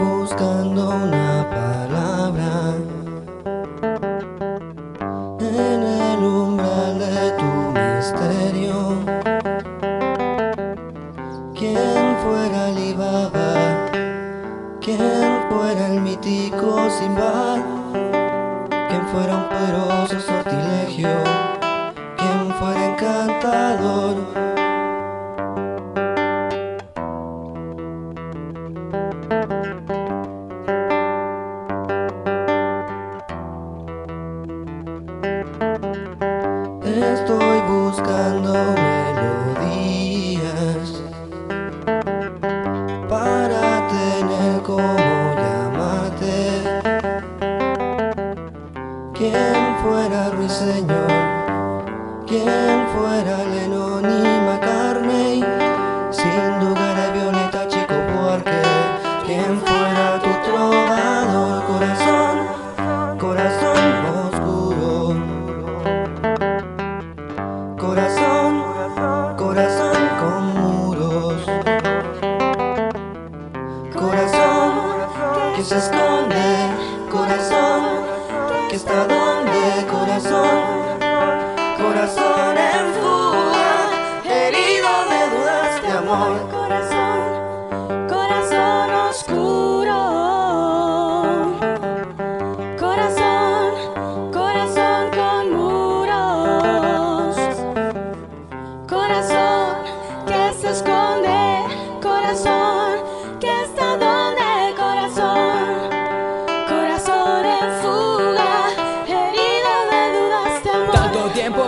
buscando una palabra en el umbral de tu misterio. Quien fuera Alibaba, quien fuera el mítico Simba, quien fuera un poderoso sortilegio, quien fuera encantador. Estoy buscando melodías para tener como llamarte. Quien fuera Ruiseñor, quien fuera Lennon Corazón, corazón con muros. Corazón que se esconde. Corazón que está donde. Corazón, corazón en fuga. Herido de dudas de amor. Corazón, corazón oscuro. Que se esconde. Corazón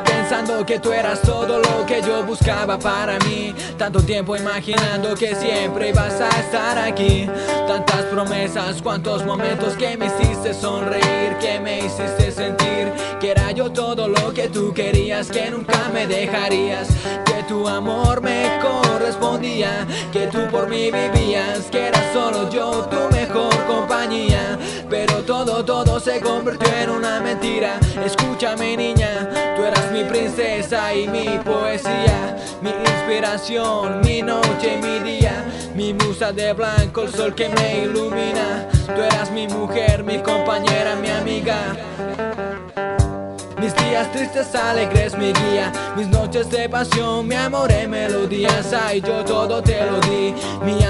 pensando que tú eras todo lo que yo buscaba para mí. Tanto tiempo imaginando que siempre ibas a estar aquí. Tantas promesas, cuantos momentos que me hiciste sonreír, que me hiciste sentir que era yo todo lo que tú querías, que nunca me dejarías, que tu amor me correspondía, que tú por mí vivías, que era solo yo tu mejor compañía. Pero todo, todo se convirtió en una mentira. Escúchame, niña, mi princesa y mi poesía, mi inspiración, mi noche y mi día, mi musa de blanco, el sol que me ilumina. Tú eras mi mujer, mi compañera, mi amiga. Mis días tristes, alegres, mi guía. Mis noches de pasión, mi amor en melodías. Ay, yo todo te lo di. Mi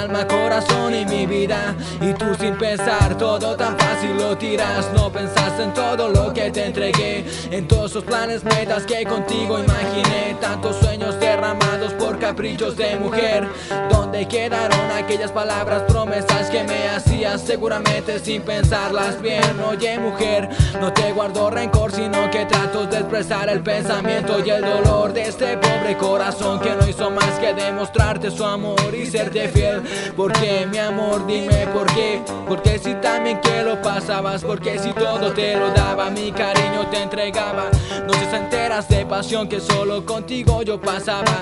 corazón y mi vida. Y tú sin pensar, todo tan fácil lo tiras. No pensaste en todo lo que te entregué. En todos esos planes, metas que contigo imaginé. Tantos sueños derramados por caprichos de mujer. ¿Dónde quedaron aquellas palabras, promesas que me Seguramente sin pensarlas bien. Oye, mujer, no te guardo rencor, sino que trato de expresar el pensamiento y el dolor de este pobre corazón que no hizo más que demostrarte su amor y serte fiel. ¿Por qué, mi amor? Dime por qué. Porque si también que lo pasabas, porque si todo te lo daba, mi cariño te entregaba. Noches enteras de pasión que solo contigo yo pasaba.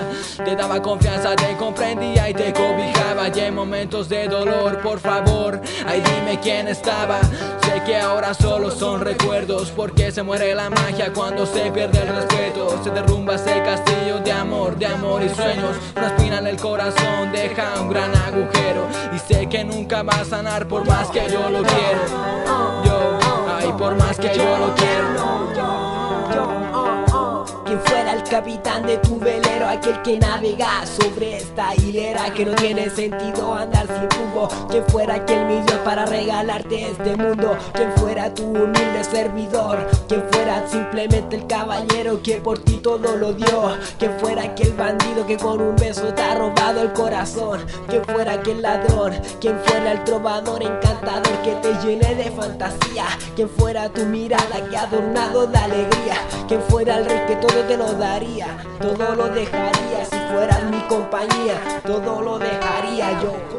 Te daba confianza, te comprendía y te cobijaba. Y en momentos de dolor, por favor, ay dime quién estaba. Sé que ahora solo son recuerdos, porque se muere la magia cuando se pierde el respeto. Se derrumba ese castillo de amor, de amor y sueños. Una espina en el corazón deja un gran agujero. Y sé que nunca va a sanar por más que yo lo quiero. Yo, ay, por más que yo lo quiero. Quien fuera el capitán de tu velero, aquel que navega sobre esta hilera que no tiene sentido andar sin rumbo. Quien fuera aquel millón para regalarte este mundo. Quien fuera tu humilde servidor. Quien fuera simplemente el caballero que por ti todo lo dio. Quien fuera aquel bandido que con un beso te ha robado el corazón. Quien fuera aquel ladrón. Quien fuera el trovador encantador que te llene de fantasía. Quien fuera tu mirada que adornado de alegría. Quien fuera el rey que todo te lo daría. Todo lo dejaría si fueras mi compañía. Todo lo dejaría yo.